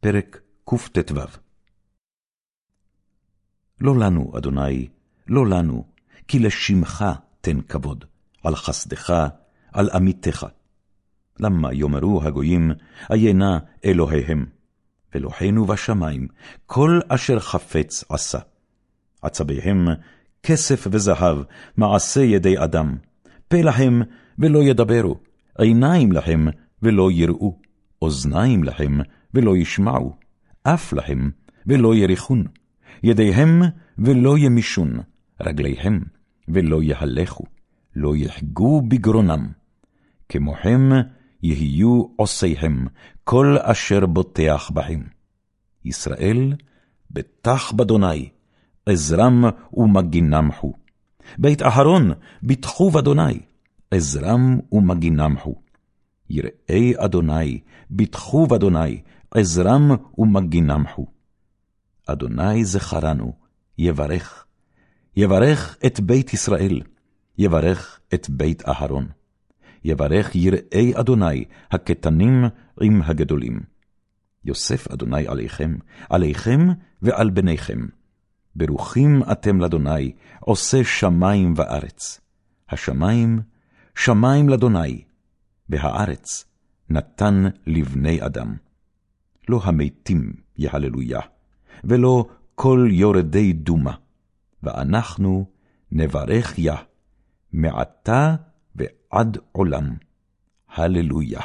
פרק קט"ו לא לנו, אדוני, לא לנו, כי לשמך תן כבוד, על חסדך, על עמיתך. למה יאמרו הגויים, עיינה אלוהיהם, ולוחנו בשמים, כל אשר חפץ עשה. עצביהם כסף וזהב, מעשה ידי אדם, פה להם ולא ידברו, עיניים להם ולא יראו, אוזניים להם ולא ישמעו, אף להם ולא יריחון, ידיהם ולא ימישון, רגליהם ולא יהלכו, לא יחגו בגרונם. כמוהם יהיו עושיהם, כל אשר בוטח בהם. ישראל, בטח באדוני, עזרם ומגינם הוא. בית אהרון, בטחו באדוני, עזרם ומגינם הוא. יראי אדוני, בטחו באדוני, עזרם ומגינם הוא. אדוני זכרנו, יברך. יברך את בית ישראל, יברך את בית אהרון. יברך יראי אדוני, הקטנים עם הגדולים. יוסף אדוני עליכם, עליכם ועל בניכם. ברוכים אתם לאדוני, עושה שמים וארץ. השמים, שמים לאדוני, והארץ נתן לבני אדם. לא המתים יהללויה, ולא כל יורדי דומה, ואנחנו נברך יה, מעתה ועד עולם. הללויה.